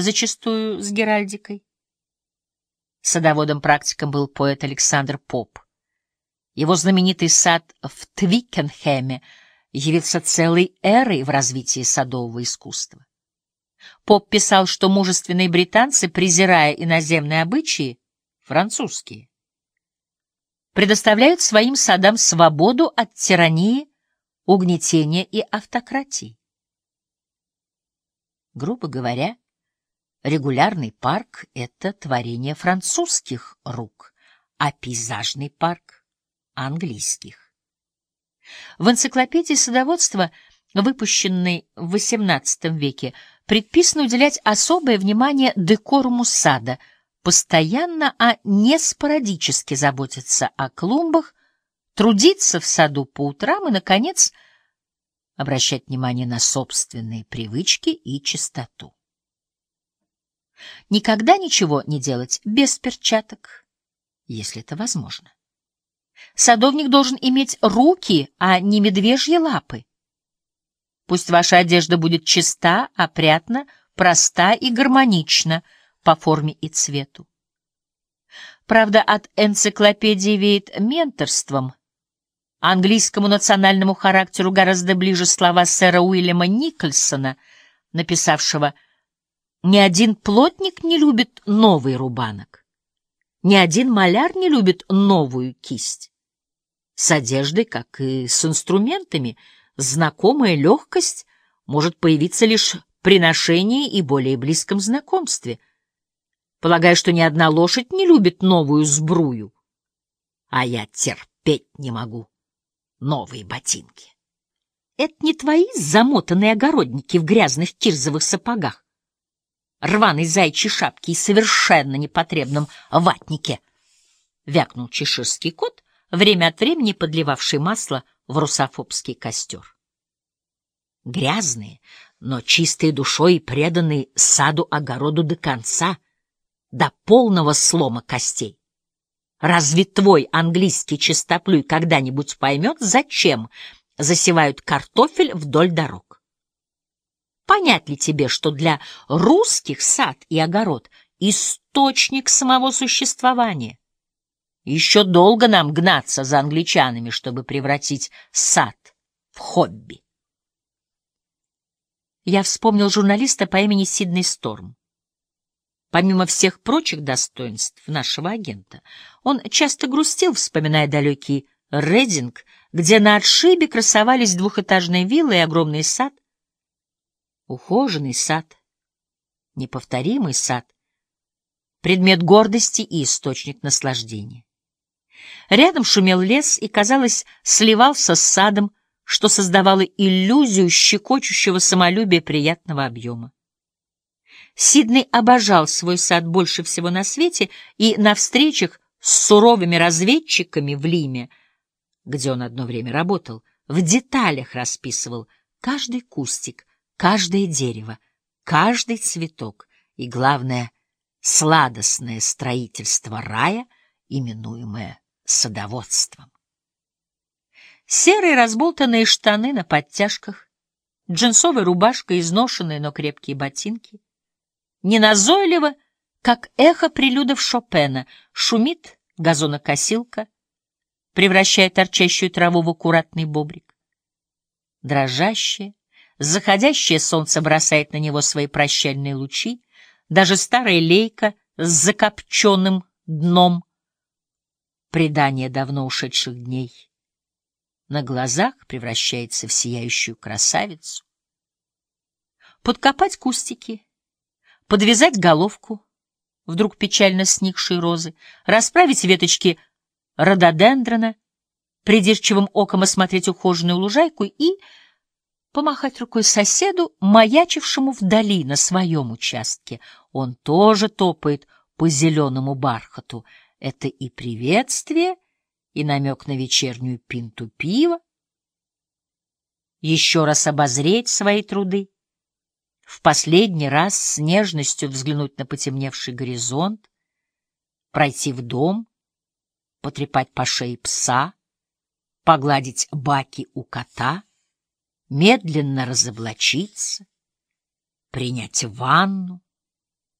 зачастую с геральдикой. Садоводом-практиком был поэт Александр Поп. Его знаменитый сад в Твикенхеме явился целой эрой в развитии садового искусства. Поп писал, что мужественные британцы, презирая иноземные обычаи, французские, предоставляют своим садам свободу от тирании, угнетения и автократии. Грубо говоря, регулярный парк — это творение французских рук, а пейзажный парк — английских. В энциклопедии садоводства, выпущенной в XVIII веке, предписано уделять особое внимание декоруму сада, постоянно, а не спорадически заботиться о клумбах, трудиться в саду по утрам и, наконец, обращать внимание на собственные привычки и чистоту. Никогда ничего не делать без перчаток, если это возможно. Садовник должен иметь руки, а не медвежьи лапы. Пусть ваша одежда будет чиста, опрятна, проста и гармонична по форме и цвету. Правда, от энциклопедии веет менторством. Английскому национальному характеру гораздо ближе слова сэра Уильяма Никольсона, написавшего «Ни один плотник не любит новый рубанок, ни один маляр не любит новую кисть». С одеждой, как и с инструментами — знакомая легкость может появиться лишь при ношении и более близком знакомстве. Полагаю, что ни одна лошадь не любит новую сбрую, а я терпеть не могу новые ботинки. Это не твои замотанные огородники в грязных кирзовых сапогах, рваной зайчьей шапке и совершенно непотребном ватнике, — вякнул чеширский кот, время от времени подливавший масло в русофобский костер. Грязные, но чистые душой и преданные саду-огороду до конца, до полного слома костей. Разве твой английский чистоплюй когда-нибудь поймет, зачем засевают картофель вдоль дорог? Понять ли тебе, что для русских сад и огород — источник самого существования? Еще долго нам гнаться за англичанами, чтобы превратить сад в хобби. Я вспомнил журналиста по имени Сидней Сторм. Помимо всех прочих достоинств нашего агента, он часто грустил, вспоминая далекий Рединг, где на отшибе красовались двухэтажные виллы и огромный сад. Ухоженный сад, неповторимый сад, предмет гордости и источник наслаждения. Рядом шумел лес и, казалось, сливался с садом, что создавало иллюзию щекочущего самолюбия приятного объема. Сиднey обожал свой сад больше всего на свете, и на встречах с суровыми разведчиками в Лиме, где он одно время работал, в деталях расписывал каждый кустик, каждое дерево, каждый цветок и, главное, сладостное строительство рая, именуемое садоводством. Серые разболтанные штаны на подтяжках, джинсовая рубашка, изношенные, но крепкие ботинки. Неназойливо, как эхо прелюдов Шопена, шумит газонокосилка, превращая торчащую траву в аккуратный бобрик. Дрожащее, заходящее солнце бросает на него свои прощальные лучи, даже старая лейка с закопченным дном, предание давно ушедших дней на глазах превращается в сияющую красавицу. Подкопать кустики, подвязать головку, вдруг печально сникшей розы, расправить веточки рододендрона, придирчивым оком осмотреть ухоженную лужайку и помахать рукой соседу, маячившему вдали на своем участке. Он тоже топает по зеленому бархату. Это и приветствие, и намек на вечернюю пинту пива, еще раз обозреть свои труды, в последний раз с нежностью взглянуть на потемневший горизонт, пройти в дом, потрепать по шее пса, погладить баки у кота, медленно разоблачиться, принять ванну,